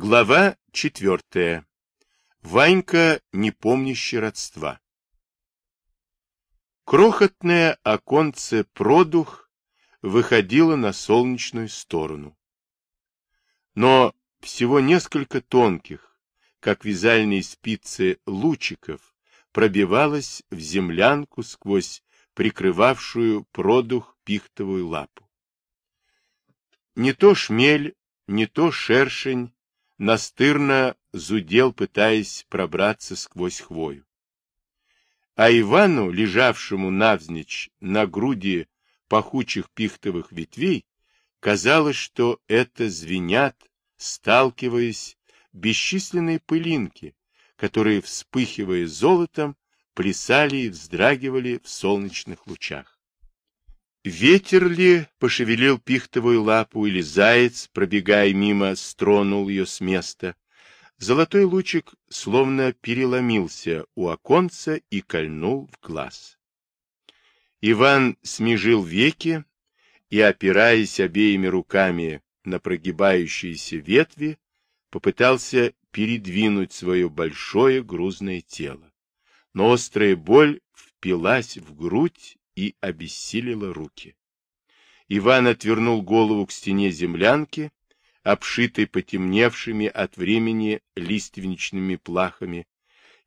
Глава четвертая. Ванька, не помнящий родства. Крохотное оконце продух выходило на солнечную сторону. Но всего несколько тонких, как вязальные спицы лучиков, пробивалось в землянку сквозь прикрывавшую продух пихтовую лапу. Не то шмель, не то шершень настырно зудел, пытаясь пробраться сквозь хвою. А Ивану, лежавшему навзничь на груди пахучих пихтовых ветвей, казалось, что это звенят, сталкиваясь, бесчисленные пылинки, которые, вспыхивая золотом, плясали и вздрагивали в солнечных лучах. Ветер ли пошевелил пихтовую лапу, или заяц, пробегая мимо, стронул ее с места. Золотой лучик словно переломился у оконца и кольнул в глаз. Иван смежил веки и, опираясь обеими руками на прогибающиеся ветви, попытался передвинуть свое большое грузное тело. Но острая боль впилась в грудь и обессилила руки. Иван отвернул голову к стене землянки, обшитой потемневшими от времени лиственничными плахами,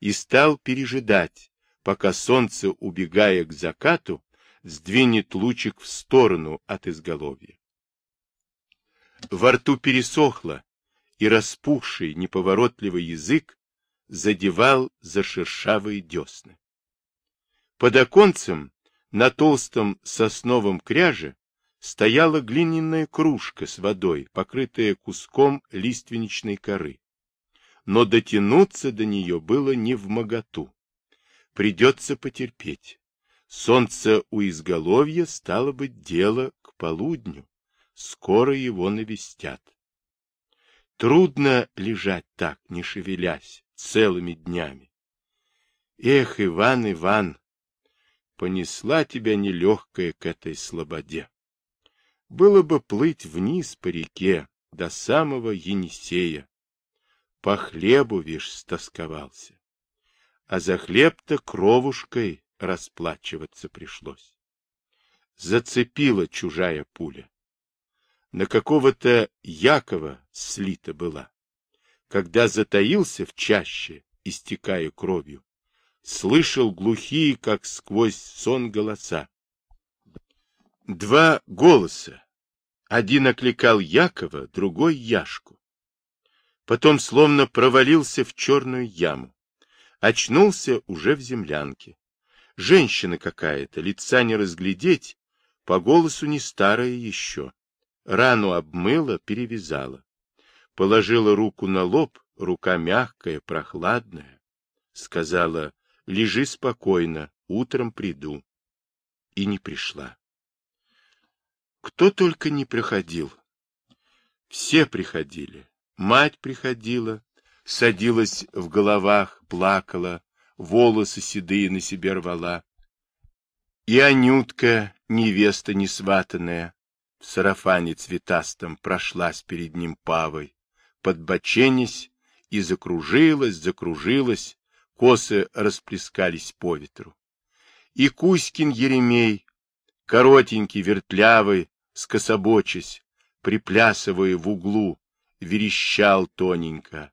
и стал пережидать, пока солнце, убегая к закату, сдвинет лучик в сторону от изголовья. Во рту пересохло, и распухший неповоротливый язык задевал за шершавые десны. Под оконцем на толстом сосновом кряже стояла глиняная кружка с водой, покрытая куском лиственничной коры. Но дотянуться до нее было не в моготу. Придется потерпеть. Солнце у изголовья стало быть дело к полудню. Скоро его навестят. Трудно лежать так, не шевелясь, целыми днями. Эх, Иван, Иван, понесла тебя нелегкая к этой слободе. Было бы плыть вниз по реке до самого Енисея. По хлебу, вишь, стосковался. А за хлеб-то кровушкой расплачиваться пришлось. Зацепила чужая пуля. На какого-то Якова слита была. Когда затаился в чаще, истекая кровью, слышал глухие, как сквозь сон, голоса. Два голоса. Один окликал Якова, другой — Яшку. Потом словно провалился в черную яму. Очнулся уже в землянке. Женщина какая-то, лица не разглядеть, по голосу не старая еще. Рану обмыла, перевязала. Положила руку на лоб, рука мягкая, прохладная. Сказала, Лежи спокойно, утром приду. И не пришла. Кто только не приходил. Все приходили. Мать приходила, садилась в головах, плакала, волосы седые на себе рвала. И Анютка, невеста несватанная, в сарафане цветастом прошлась перед ним павой, подбоченясь и закружилась, закружилась, косы расплескались по ветру. И Кузькин Еремей, коротенький, вертлявый, скособочась, приплясывая в углу, верещал тоненько.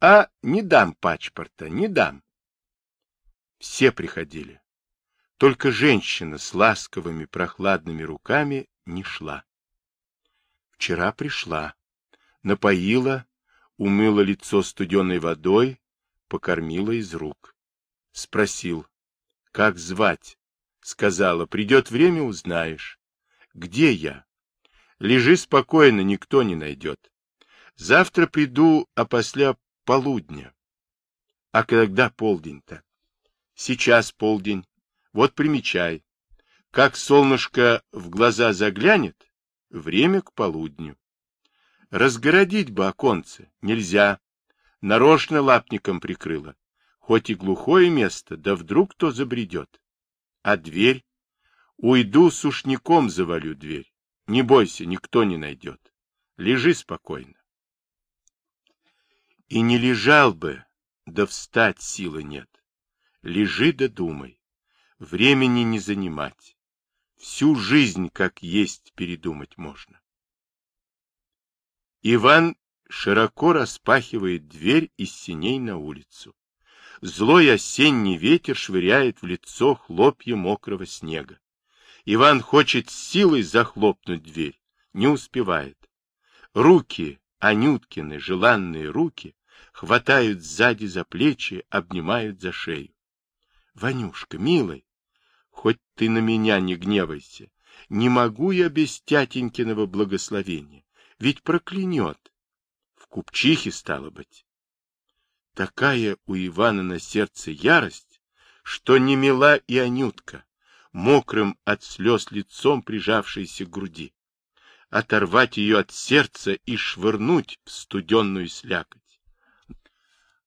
А не дам пачпорта, не дам. Все приходили. Только женщина с ласковыми прохладными руками не шла. Вчера пришла, напоила, умыла лицо студеной водой, покормила из рук. Спросил, как звать? Сказала, придет время, узнаешь. Где я? Лежи спокойно, никто не найдет. Завтра приду, а после полудня. А когда полдень-то? Сейчас полдень. Вот примечай. Как солнышко в глаза заглянет, время к полудню. Разгородить бы оконце нельзя нарочно лапником прикрыла. Хоть и глухое место, да вдруг кто забредет. А дверь? Уйду, сушняком завалю дверь. Не бойся, никто не найдет. Лежи спокойно. И не лежал бы, да встать силы нет. Лежи да думай. Времени не занимать. Всю жизнь, как есть, передумать можно. Иван широко распахивает дверь из синей на улицу. Злой осенний ветер швыряет в лицо хлопья мокрого снега. Иван хочет силой захлопнуть дверь, не успевает. Руки, Анюткины желанные руки, хватают сзади за плечи, обнимают за шею. Ванюшка, милый, хоть ты на меня не гневайся, не могу я без тятенькиного благословения, ведь проклянет. В купчихе, стало быть. Такая у Ивана на сердце ярость, что не мила и Анютка, мокрым от слез лицом прижавшейся к груди. Оторвать ее от сердца и швырнуть в студенную слякоть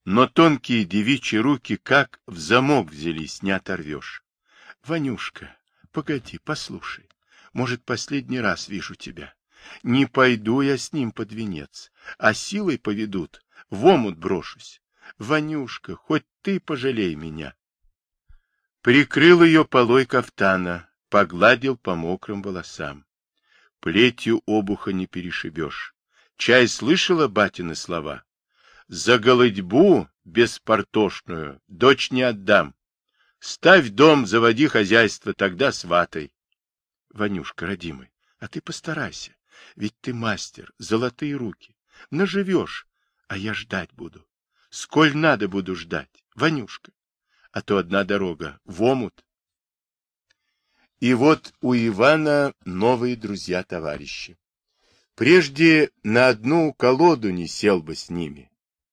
но тонкие девичьи руки как в замок взялись, не оторвешь. Ванюшка, погоди, послушай. Может, последний раз вижу тебя. Не пойду я с ним под венец, а силой поведут, в омут брошусь. Ванюшка, хоть ты пожалей меня. Прикрыл ее полой кафтана, погладил по мокрым волосам. Плетью обуха не перешибешь. Чай слышала батины слова? За голодьбу беспортошную дочь не отдам. Ставь дом, заводи хозяйство, тогда сватай. Ванюшка, родимый, а ты постарайся, ведь ты мастер, золотые руки. Наживешь, а я ждать буду. Сколь надо буду ждать, Ванюшка. А то одна дорога в омут. И вот у Ивана новые друзья-товарищи. Прежде на одну колоду не сел бы с ними,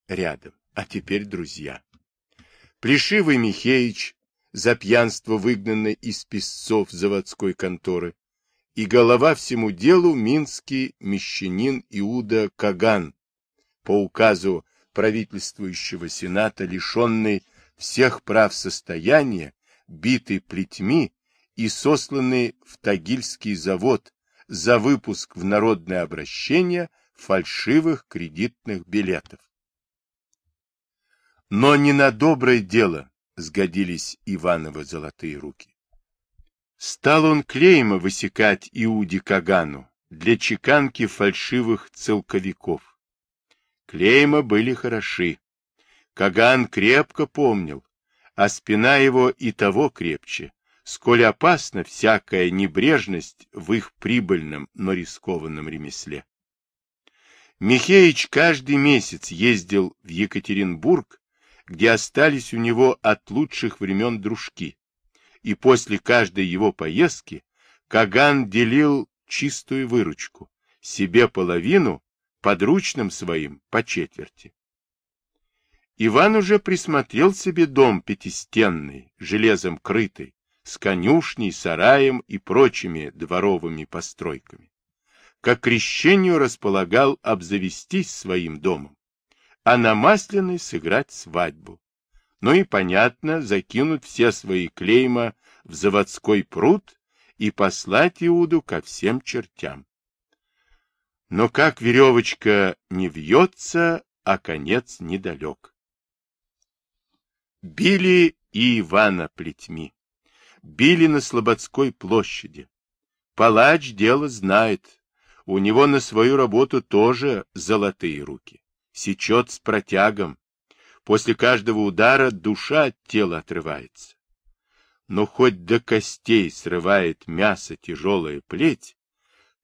рядом, а теперь друзья. Плешивый Михеич, за пьянство выгнанный из песцов заводской конторы, и голова всему делу минский мещанин Иуда Каган, по указу правительствующего сената, лишенный всех прав состояния, битый плетьми и сосланный в Тагильский завод за выпуск в народное обращение фальшивых кредитных билетов. Но не на доброе дело сгодились Ивановы золотые руки. Стал он клейма высекать Иуде Кагану для чеканки фальшивых целковиков. Клейма были хороши. Каган крепко помнил, а спина его и того крепче, сколь опасна всякая небрежность в их прибыльном, но рискованном ремесле. Михеич каждый месяц ездил в Екатеринбург где остались у него от лучших времен дружки. И после каждой его поездки Каган делил чистую выручку, себе половину, подручным своим по четверти. Иван уже присмотрел себе дом пятистенный, железом крытый, с конюшней, сараем и прочими дворовыми постройками. Как крещению располагал обзавестись своим домом а на Масляной сыграть свадьбу. Ну и, понятно, закинуть все свои клейма в заводской пруд и послать Иуду ко всем чертям. Но как веревочка не вьется, а конец недалек. Били и Ивана плетьми. Били на Слободской площади. Палач дело знает. У него на свою работу тоже золотые руки сечет с протягом. После каждого удара душа от тела отрывается. Но хоть до костей срывает мясо тяжелая плеть,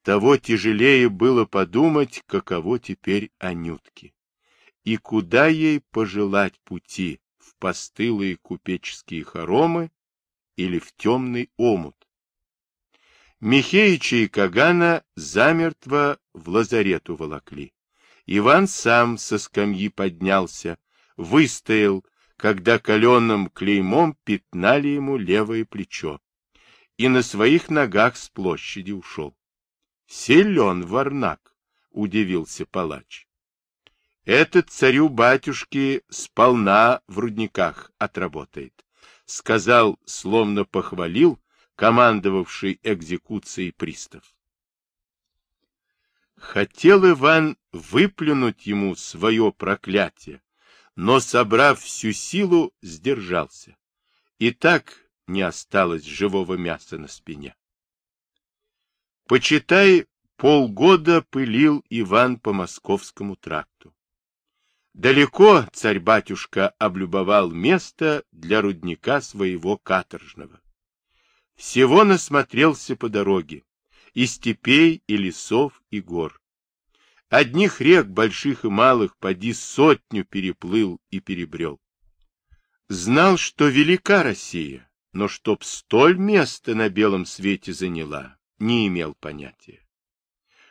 того тяжелее было подумать, каково теперь Анютке. И куда ей пожелать пути, в постылые купеческие хоромы или в темный омут? Михеича и Кагана замертво в лазарет уволокли. Иван сам со скамьи поднялся, выстоял, когда каленым клеймом пятнали ему левое плечо, и на своих ногах с площади ушел. — Силен варнак, — удивился палач. — Этот царю-батюшке сполна в рудниках отработает, — сказал, словно похвалил командовавший экзекуцией пристав. Хотел Иван выплюнуть ему свое проклятие, но, собрав всю силу, сдержался. И так не осталось живого мяса на спине. Почитай, полгода пылил Иван по московскому тракту. Далеко царь-батюшка облюбовал место для рудника своего каторжного. Всего насмотрелся по дороге, и степей, и лесов, и гор. Одних рек, больших и малых, поди сотню переплыл и перебрел. Знал, что велика Россия, но чтоб столь место на белом свете заняла, не имел понятия.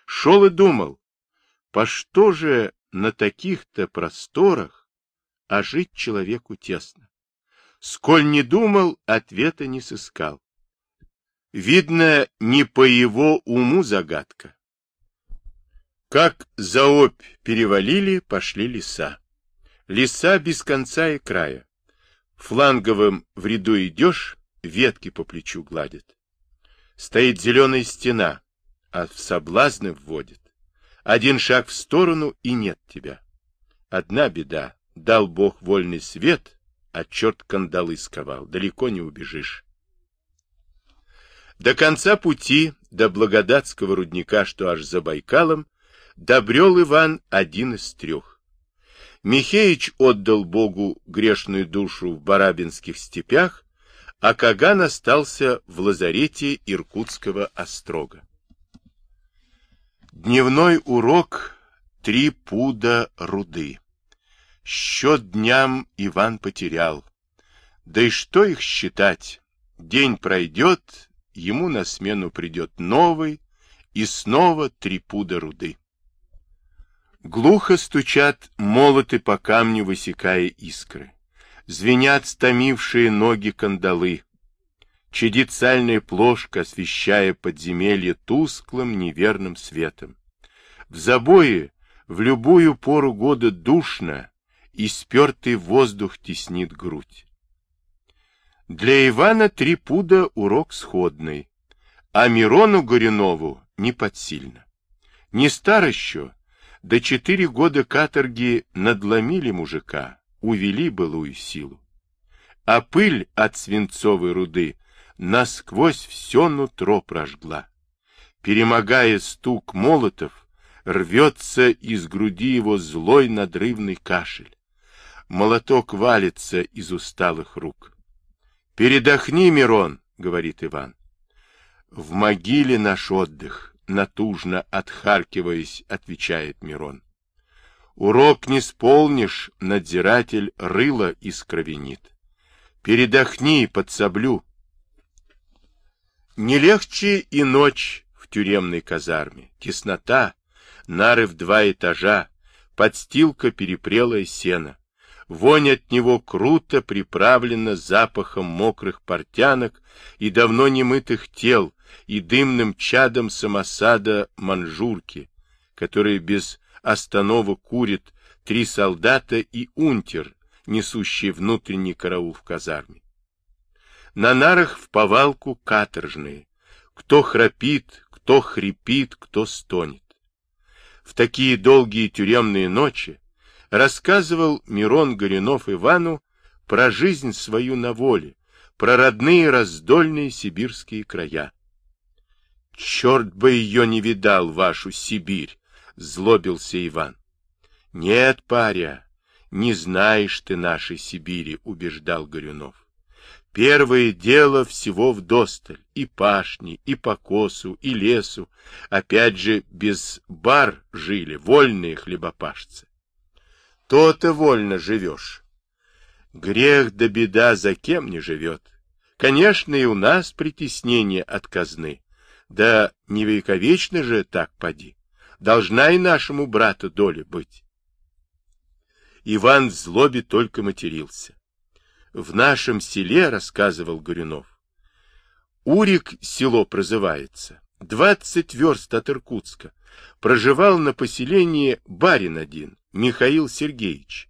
Шел и думал, по что же на таких-то просторах, а жить человеку тесно. Сколь не думал, ответа не сыскал. Видно, не по его уму загадка. Как за обь перевалили, пошли леса. Леса без конца и края. Фланговым в ряду идешь, ветки по плечу гладят. Стоит зеленая стена, а в соблазны вводит. Один шаг в сторону, и нет тебя. Одна беда. Дал Бог вольный свет, а черт кандалы сковал. Далеко не убежишь. До конца пути, до Благодатского рудника, что аж за Байкалом, добрел Иван один из трех. Михеич отдал Богу грешную душу в Барабинских степях, а Каган остался в лазарете Иркутского острога. Дневной урок — три пуда руды. Счет дням Иван потерял. Да и что их считать? День пройдет, ему на смену придет новый, и снова три пуда руды. Глухо стучат молоты по камню, высекая искры. Звенят стомившие ноги кандалы. Чадит сальная плошка, освещая подземелье тусклым неверным светом. В забое в любую пору года душно, и спертый воздух теснит грудь. Для Ивана три пуда урок сходный, а Мирону Горюнову не подсильно. Не стар еще, до четыре года каторги надломили мужика, увели былую силу. А пыль от свинцовой руды насквозь все нутро прожгла. Перемогая стук молотов, рвется из груди его злой надрывный кашель. Молоток валится из усталых рук. — Передохни, Мирон, — говорит Иван. В могиле наш отдых, натужно отхаркиваясь, отвечает Мирон. Урок не сполнишь, надзиратель рыло искровенит. Передохни, подсоблю. Не легче и ночь в тюремной казарме. Теснота, нары в два этажа, подстилка перепрелое сено. Вонь от него круто приправлена запахом мокрых портянок и давно немытых тел, и дымным чадом самосада манжурки, которые без остановок курят три солдата и унтер, несущий внутренний караул в казарме. На нарах в повалку каторжные. Кто храпит, кто хрипит, кто стонет. В такие долгие тюремные ночи рассказывал Мирон Горюнов Ивану про жизнь свою на воле, про родные раздольные сибирские края. Черт бы ее не видал, вашу Сибирь, злобился Иван. Нет, паря, не знаешь ты нашей Сибири, убеждал Горюнов. Первое дело всего вдосталь, и пашни, и покосу, и лесу. Опять же, без бар жили вольные хлебопашцы. То-то вольно живешь. Грех да беда за кем не живет. Конечно, и у нас притеснение от казны. Да не вековечно же так поди. Должна и нашему брату доля быть. Иван в злобе только матерился в нашем селе, рассказывал Горюнов, Урик село прозывается, двадцать верст от Иркутска, проживал на поселении барин один, Михаил Сергеевич,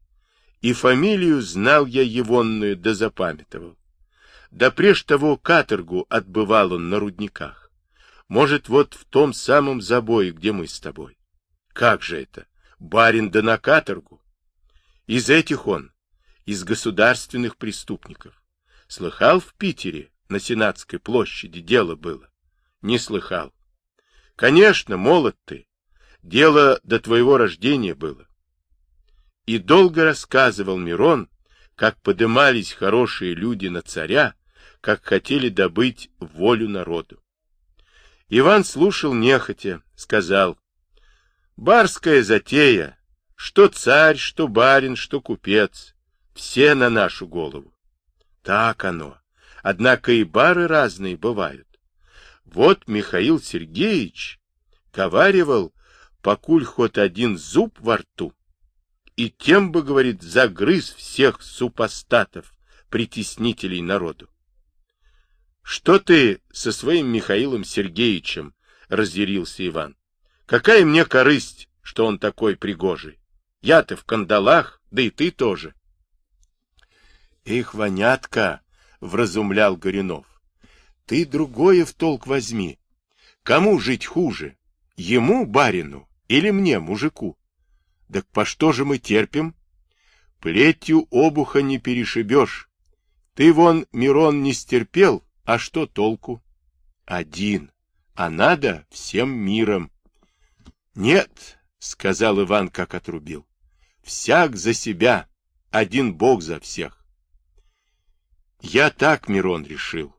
и фамилию знал я егонную да запамятовал. Да прежде того каторгу отбывал он на рудниках. Может, вот в том самом забое, где мы с тобой. Как же это? Барин да на каторгу. Из этих он, из государственных преступников. Слыхал в Питере, на Сенатской площади, дело было? Не слыхал. Конечно, молод ты. Дело до твоего рождения было. И долго рассказывал Мирон, как подымались хорошие люди на царя, как хотели добыть волю народу. Иван слушал нехотя, сказал, «Барская затея, что царь, что барин, что купец, все на нашу голову. Так оно. Однако и бары разные бывают. Вот Михаил Сергеевич говаривал, покуль хоть один зуб во рту, и тем бы, говорит, загрыз всех супостатов, притеснителей народу. Что ты со своим Михаилом Сергеевичем, разъярился Иван. Какая мне корысть, что он такой пригожий? Я-то в кандалах, да и ты тоже. Их, вонятка, вразумлял Горюнов. Ты другое в толк возьми. Кому жить хуже? Ему, барину, или мне, мужику? Так по что же мы терпим? Плетью обуха не перешибешь. Ты вон, Мирон, не стерпел, а что толку? Один, а надо всем миром. Нет, сказал Иван, как отрубил. Всяк за себя, один Бог за всех. Я так, Мирон, решил.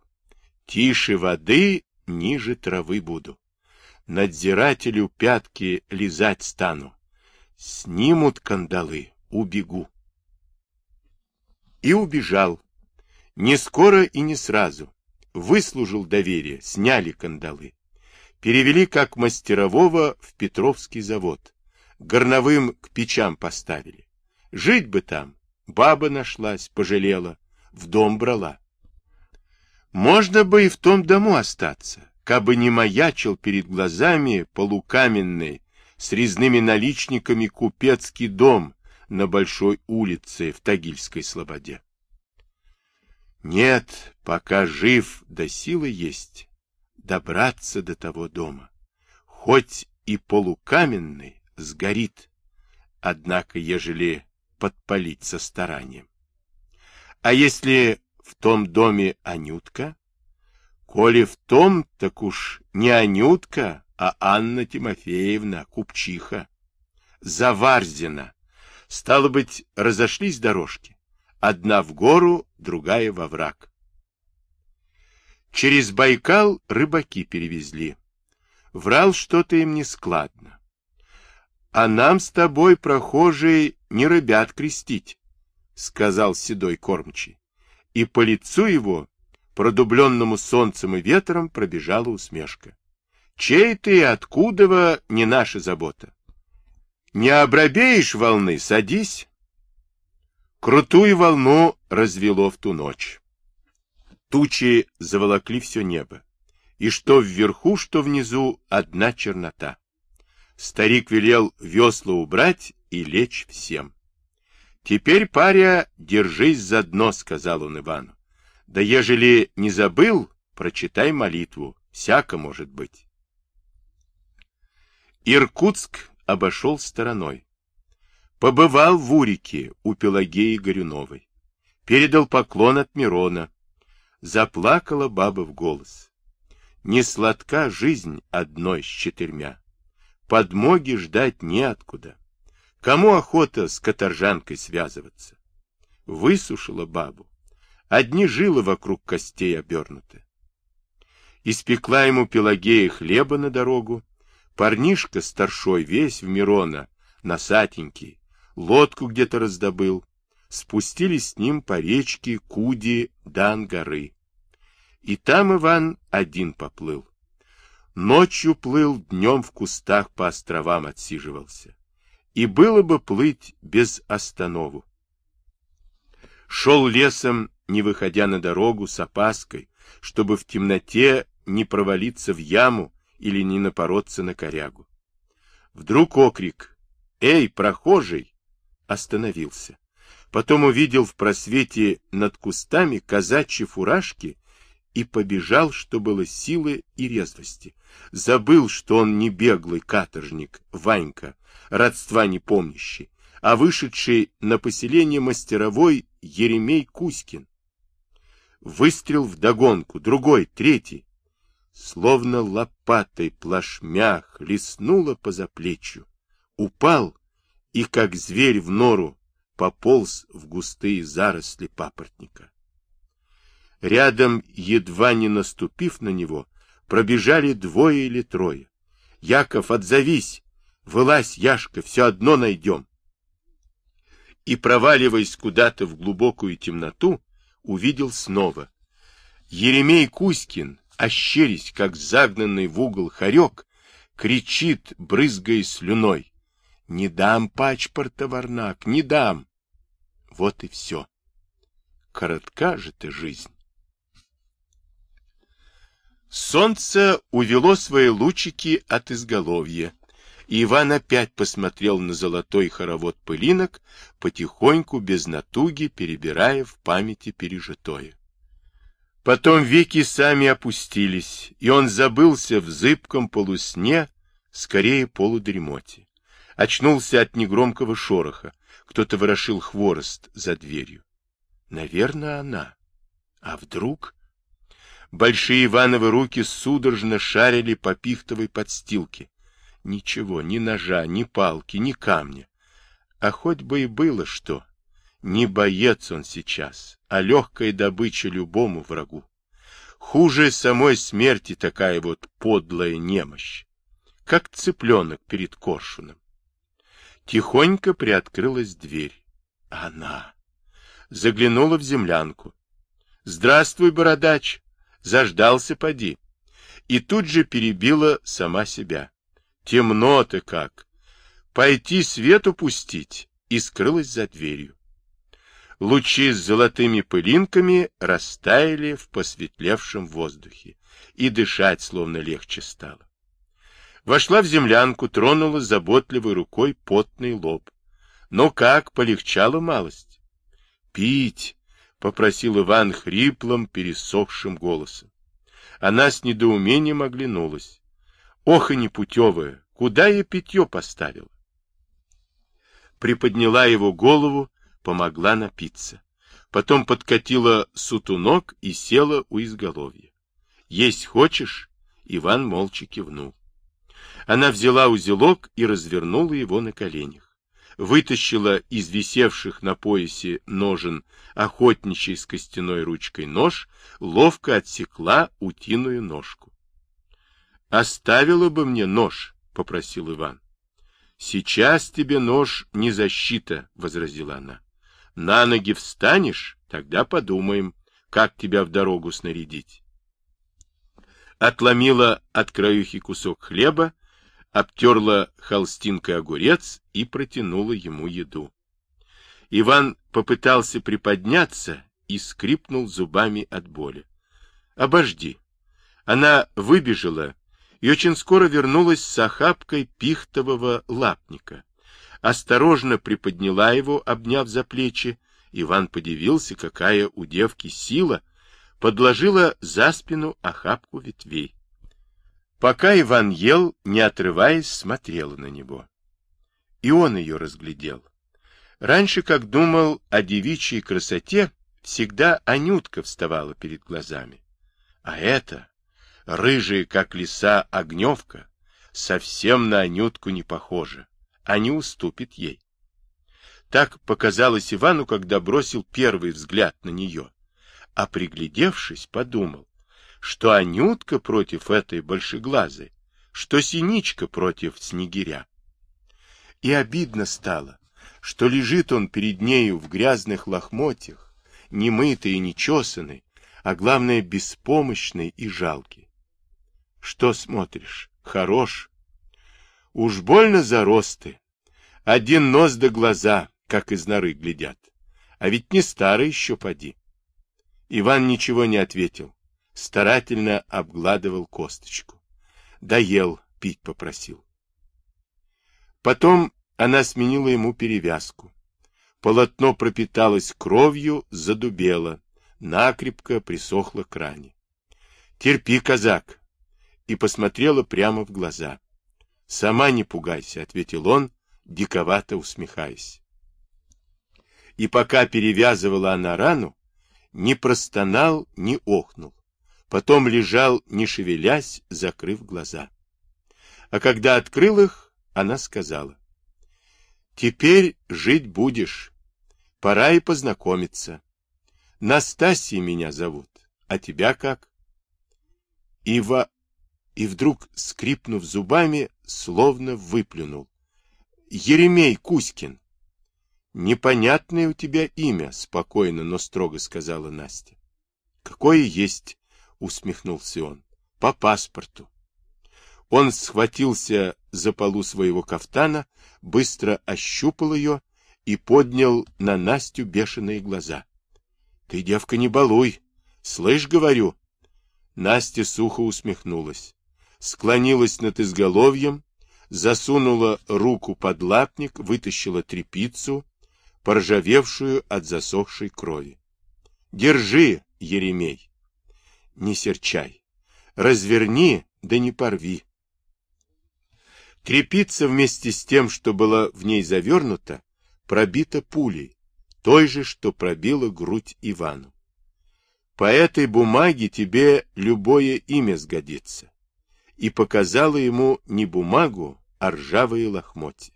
Тише воды, ниже травы буду. Надзирателю пятки лизать стану. Снимут кандалы, убегу. И убежал. Не скоро и не сразу. Выслужил доверие, сняли кандалы. Перевели как мастерового в Петровский завод горновым к печам поставили. Жить бы там. Баба нашлась, пожалела, в дом брала. Можно бы и в том дому остаться, кабы не маячил перед глазами полукаменный с резными наличниками купецкий дом на большой улице в Тагильской слободе. Нет, пока жив да силы есть, добраться до того дома, хоть и полукаменный, сгорит, однако, ежели подпалить со старанием. А если в том доме Анютка? Коли в том, так уж не Анютка, а Анна Тимофеевна, купчиха. Заварзина. Стало быть, разошлись дорожки. Одна в гору, другая во враг. Через Байкал рыбаки перевезли. Врал что-то им нескладно. А нам с тобой, прохожие, не ребят крестить, — сказал седой кормчий. И по лицу его, продубленному солнцем и ветром, пробежала усмешка. Чей ты, откуда не наша забота? Не обрабеешь волны, садись. Крутую волну развело в ту ночь. Тучи заволокли все небо, и что вверху, что внизу одна чернота. Старик велел весла убрать и лечь всем. Теперь, паря, держись за дно, сказал он Ивану. Да ежели не забыл, прочитай молитву, всяко может быть. Иркутск обошел стороной. Побывал в Урике у Пелагеи Горюновой. Передал поклон от Мирона. Заплакала баба в голос. Не сладка жизнь одной с четырьмя. Подмоги ждать неоткуда. Кому охота с каторжанкой связываться? Высушила бабу. Одни жилы вокруг костей обернуты. Испекла ему Пелагея хлеба на дорогу. Парнишка старшой весь в Мирона, носатенький, лодку где-то раздобыл. Спустились с ним по речке Куди Дан горы. И там Иван один поплыл. Ночью плыл, днем в кустах по островам отсиживался. И было бы плыть без останову. Шел лесом, не выходя на дорогу, с опаской, чтобы в темноте не провалиться в яму или не напороться на корягу. Вдруг окрик «Эй, прохожий!» Остановился. Потом увидел в просвете над кустами казачьи фуражки и побежал, что было силы и резвости. Забыл, что он не беглый каторжник, Ванька, родства не помнящий, а вышедший на поселение мастеровой Еремей Кузькин. Выстрел в догонку, другой, третий. Словно лопатой плашмя хлестнуло по заплечью. Упал и, как зверь в нору, пополз в густые заросли папоротника. Рядом, едва не наступив на него, пробежали двое или трое. Яков, отзовись! Вылазь, Яшка, все одно найдем. И, проваливаясь куда-то в глубокую темноту, увидел снова. Еремей Кузькин, ощерясь, как загнанный в угол хорек, кричит, брызгая слюной. «Не дам пачпорта, Варнак, не дам!» Вот и все. Коротка же ты жизнь. Солнце увело свои лучики от изголовья, и Иван опять посмотрел на золотой хоровод пылинок, потихоньку, без натуги, перебирая в памяти пережитое. Потом веки сами опустились, и он забылся в зыбком полусне, скорее полудремоте. Очнулся от негромкого шороха. Кто-то ворошил хворост за дверью. Наверное, она. А вдруг... Большие Ивановы руки судорожно шарили по пихтовой подстилке. Ничего, ни ножа, ни палки, ни камня. А хоть бы и было что. Не боец он сейчас, а легкая добыча любому врагу. Хуже самой смерти такая вот подлая немощь, как цыпленок перед коршуном. Тихонько приоткрылась дверь. Она заглянула в землянку. — Здравствуй, бородач! Заждался, поди. И тут же перебила сама себя. Темно-то как. Пойти свету пустить. И скрылась за дверью. Лучи с золотыми пылинками растаяли в посветлевшем воздухе, и дышать словно легче стало. Вошла в землянку, тронула заботливой рукой потный лоб. Но как, полегчало малость? Пить, попросил Иван хриплым, пересохшим голосом. Она с недоумением оглянулась. Ох и непутевая, куда я питье поставила? Приподняла его голову, помогла напиться. Потом подкатила сутунок и села у изголовья. «Есть хочешь?» Иван молча кивнул. Она взяла узелок и развернула его на коленях вытащила из висевших на поясе ножен охотничий с костяной ручкой нож, ловко отсекла утиную ножку. — Оставила бы мне нож, — попросил Иван. — Сейчас тебе нож не защита, — возразила она. — На ноги встанешь, тогда подумаем, как тебя в дорогу снарядить. Отломила от краюхи кусок хлеба, обтерла холстинкой огурец и протянула ему еду. Иван попытался приподняться и скрипнул зубами от боли. — Обожди. Она выбежала и очень скоро вернулась с охапкой пихтового лапника. Осторожно приподняла его, обняв за плечи. Иван подивился, какая у девки сила, подложила за спину охапку ветвей. Пока Иван ел, не отрываясь, смотрела на него. И он ее разглядел. Раньше, как думал о девичьей красоте, всегда Анютка вставала перед глазами. А это, рыжая, как лиса, огневка, совсем на Анютку не похожа, а не уступит ей. Так показалось Ивану, когда бросил первый взгляд на нее, а приглядевшись, подумал, что Анютка против этой большеглазой, что Синичка против Снегиря. И обидно стало, что лежит он перед нею в грязных лохмотьях, немытый и нечесанный, а главное, беспомощный и жалкий. Что смотришь? Хорош. Уж больно зарос ты. Один нос до глаза, как из норы глядят. А ведь не старый еще поди. Иван ничего не ответил старательно обгладывал косточку. Доел, пить попросил. Потом она сменила ему перевязку. Полотно пропиталось кровью, задубело, накрепко присохло к ране. Терпи, казак. И посмотрела прямо в глаза. Сама не пугайся, ответил он, диковато усмехаясь. И пока перевязывала она рану, не простонал, не охнул. Потом лежал, не шевелясь, закрыв глаза. А когда открыл их, она сказала. Теперь жить будешь. Пора и познакомиться. Настасья меня зовут. А тебя как? Ива... И вдруг, скрипнув зубами, словно выплюнул. Еремей Кузькин. Непонятное у тебя имя, спокойно, но строго сказала Настя. Какое есть, усмехнулся он. По паспорту. Он схватился за полу своего кафтана, быстро ощупал ее и поднял на Настю бешеные глаза. — Ты, девка, не балуй. Слышь, говорю. Настя сухо усмехнулась, склонилась над изголовьем, засунула руку под лапник, вытащила трепицу, поржавевшую от засохшей крови. — Держи, Еремей. Не серчай. Разверни, да не порви. Трепица вместе с тем, что была в ней завернута, пробита пулей, той же, что пробила грудь Ивану. По этой бумаге тебе любое имя сгодится. И показала ему не бумагу, а ржавые лохмотья.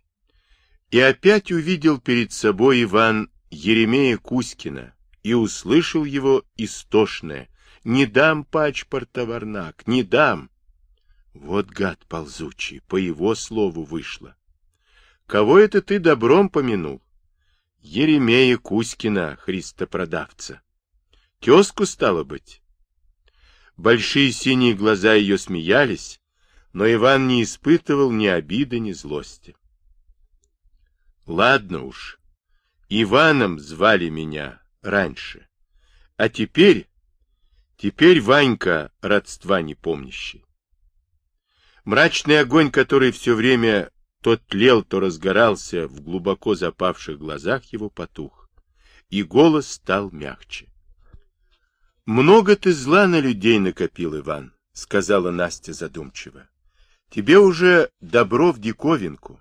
И опять увидел перед собой Иван Еремея Кузькина и услышал его истошное «Не дам пачпорта, Варнак, не дам!» Вот гад ползучий, по его слову вышло. Кого это ты добром помянул? Еремея Кузькина, христопродавца. Тезку стало быть. Большие синие глаза ее смеялись, но Иван не испытывал ни обиды, ни злости. Ладно уж, Иваном звали меня раньше, а теперь, теперь Ванька родства не помнящий. Мрачный огонь, который все время то тлел, то разгорался в глубоко запавших глазах его потух, и голос стал мягче. — Много ты зла на людей накопил, Иван, — сказала Настя задумчиво. — Тебе уже добро в диковинку.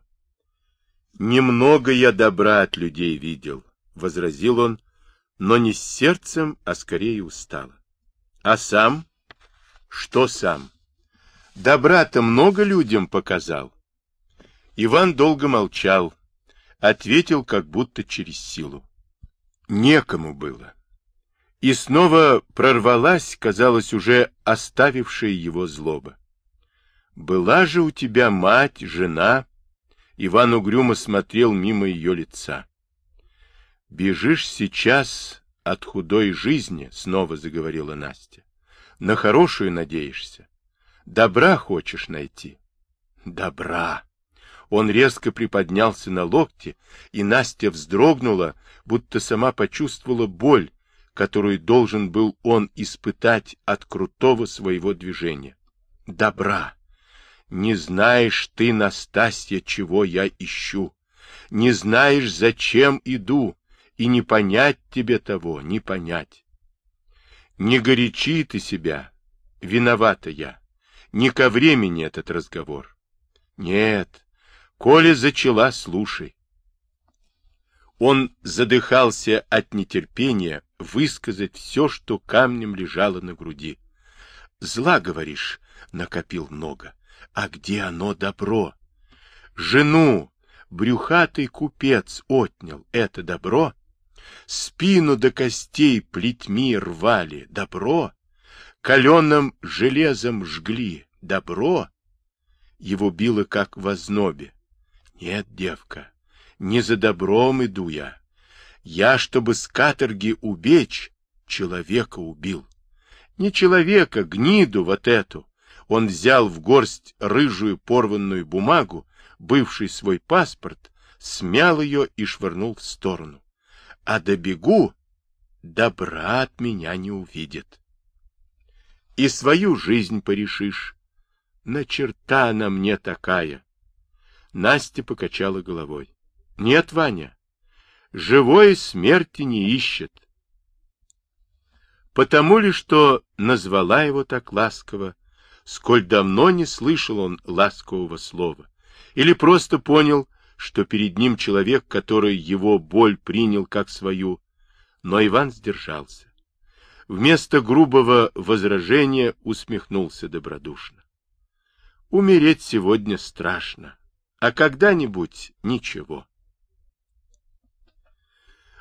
— Немного я добра от людей видел, — возразил он, но не с сердцем, а скорее устало. — А сам? — Что сам? — Добра-то много людям показал. Иван долго молчал, ответил как будто через силу. Некому было. И снова прорвалась, казалось, уже оставившая его злоба. Была же у тебя мать, жена. Иван угрюмо смотрел мимо ее лица. Бежишь сейчас от худой жизни, снова заговорила Настя. На хорошую надеешься. Добра хочешь найти. Добра. Он резко приподнялся на локте, и Настя вздрогнула, будто сама почувствовала боль, которую должен был он испытать от крутого своего движения. Добра! Не знаешь ты, Настасья, чего я ищу. Не знаешь, зачем иду, и не понять тебе того, не понять. Не горячи ты себя, виновата я. Не ко времени этот разговор. Нет, Коли зачала, слушай. Он задыхался от нетерпения высказать все, что камнем лежало на груди. Зла, говоришь, накопил много. А где оно добро? Жену брюхатый купец отнял. Это добро? Спину до костей плетьми рвали. Добро? Каленым железом жгли. Добро? Его било, как в ознобе. Нет, девка, не за добром иду я. Я, чтобы с каторги убечь, человека убил. Не человека, гниду вот эту. Он взял в горсть рыжую порванную бумагу, бывший свой паспорт, смял ее и швырнул в сторону. А добегу, добра от меня не увидит. И свою жизнь порешишь. На черта она мне такая. Настя покачала головой. — Нет, Ваня, живой смерти не ищет. Потому ли, что назвала его так ласково, сколь давно не слышал он ласкового слова, или просто понял, что перед ним человек, который его боль принял как свою, но Иван сдержался. Вместо грубого возражения усмехнулся добродушно. Умереть сегодня страшно, а когда-нибудь ничего.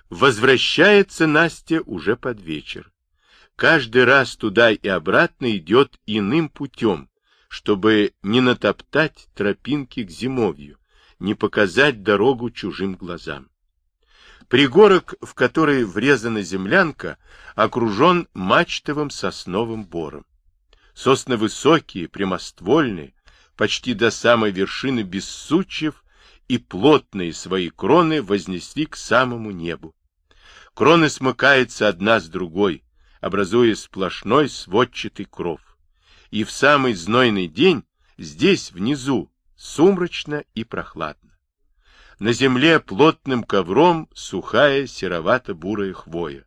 Возвращается Настя уже под вечер. Каждый раз туда и обратно идет иным путем, чтобы не натоптать тропинки к зимовью, не показать дорогу чужим глазам. Пригорок, в который врезана землянка, окружен мачтовым сосновым бором. Сосны высокие, прямоствольные, почти до самой вершины без сучьев, и плотные свои кроны вознесли к самому небу. Кроны смыкаются одна с другой, образуя сплошной сводчатый кров. И в самый знойный день здесь, внизу, сумрачно и прохладно. На земле плотным ковром сухая серовато-бурая хвоя.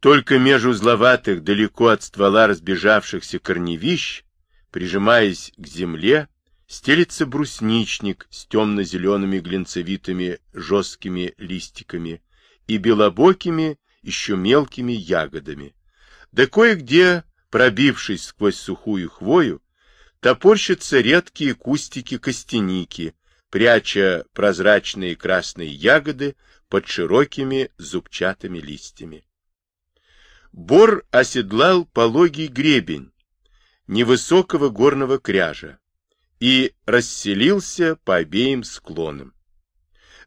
Только между узловатых, далеко от ствола разбежавшихся корневищ, прижимаясь к земле, стелится брусничник с темно-зелеными глинцевитыми жесткими листиками и белобокими, еще мелкими ягодами. Да кое-где, пробившись сквозь сухую хвою, топорщатся редкие кустики костяники, пряча прозрачные красные ягоды под широкими зубчатыми листьями. Бор оседлал пологий гребень невысокого горного кряжа и расселился по обеим склонам.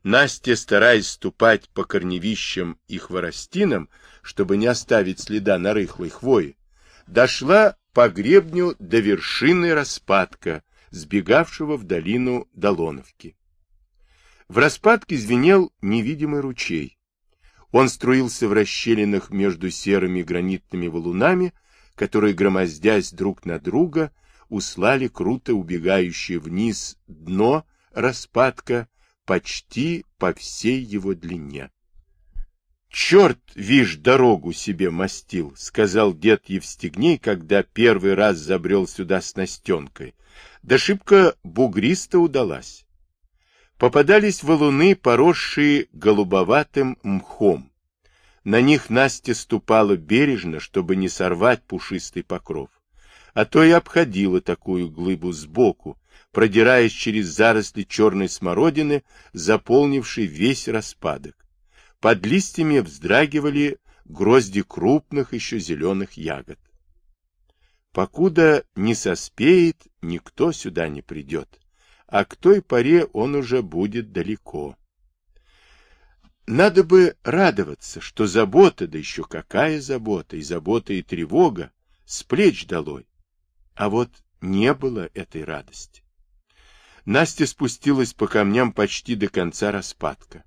Настя, стараясь ступать по корневищам и хворостинам, чтобы не оставить следа на рыхлой хвое, дошла по гребню до вершины распадка, сбегавшего в долину Долоновки. В распадке звенел невидимый ручей. Он струился в расщелинах между серыми гранитными валунами, которые, громоздясь друг на друга, услали круто убегающее вниз дно распадка почти по всей его длине. «Черт, вишь, дорогу себе мастил», — сказал дед Евстигней, когда первый раз забрел сюда с Настенкой. Да шибко бугристо удалась. Попадались валуны, поросшие голубоватым мхом. На них Настя ступала бережно, чтобы не сорвать пушистый покров. А то и обходила такую глыбу сбоку, продираясь через заросли черной смородины, заполнившей весь распадок. Под листьями вздрагивали грозди крупных еще зеленых ягод. Покуда не соспеет, никто сюда не придет, а к той поре он уже будет далеко. Надо бы радоваться, что забота, да еще какая забота, и забота, и тревога, с плеч долой. А вот не было этой радости. Настя спустилась по камням почти до конца распадка.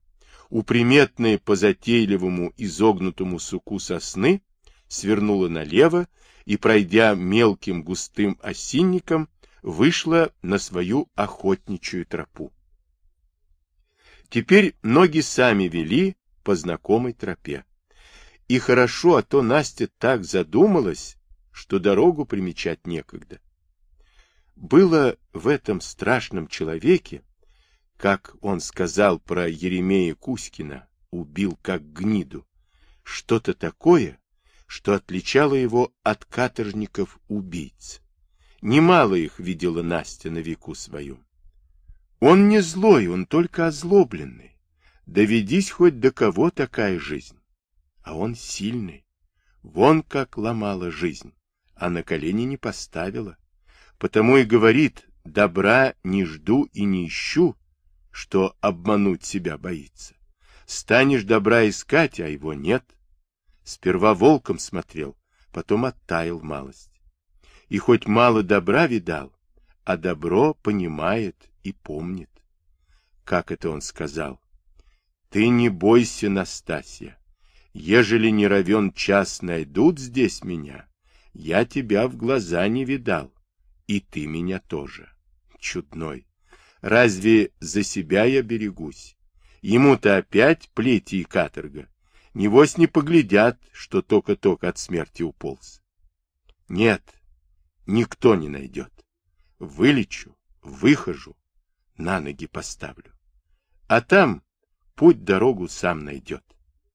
У приметной по затейливому изогнутому суку сосны свернула налево и, пройдя мелким густым осинником, вышла на свою охотничью тропу. Теперь ноги сами вели по знакомой тропе. И хорошо, а то Настя так задумалась, что дорогу примечать некогда. Было в этом страшном человеке, как он сказал про Еремея Кузькина, убил как гниду, что-то такое, что отличало его от каторжников-убийц. Немало их видела Настя на веку своем. Он не злой, он только озлобленный. Доведись хоть до кого такая жизнь. А он сильный. Вон как ломала жизнь, а на колени не поставила. Потому и говорит, добра не жду и не ищу, что обмануть себя боится. Станешь добра искать, а его нет. Сперва волком смотрел, потом оттаял малость. И хоть мало добра видал, а добро понимает и помнит. Как это он сказал? Ты не бойся, Настасья. Ежели не равен час найдут здесь меня, я тебя в глаза не видал. И ты меня тоже. Чудной. Разве за себя я берегусь? Ему-то опять плети и каторга. Невось не поглядят, что только-только от смерти уполз. Нет, никто не найдет. Вылечу, выхожу, на ноги поставлю. А там путь-дорогу сам найдет.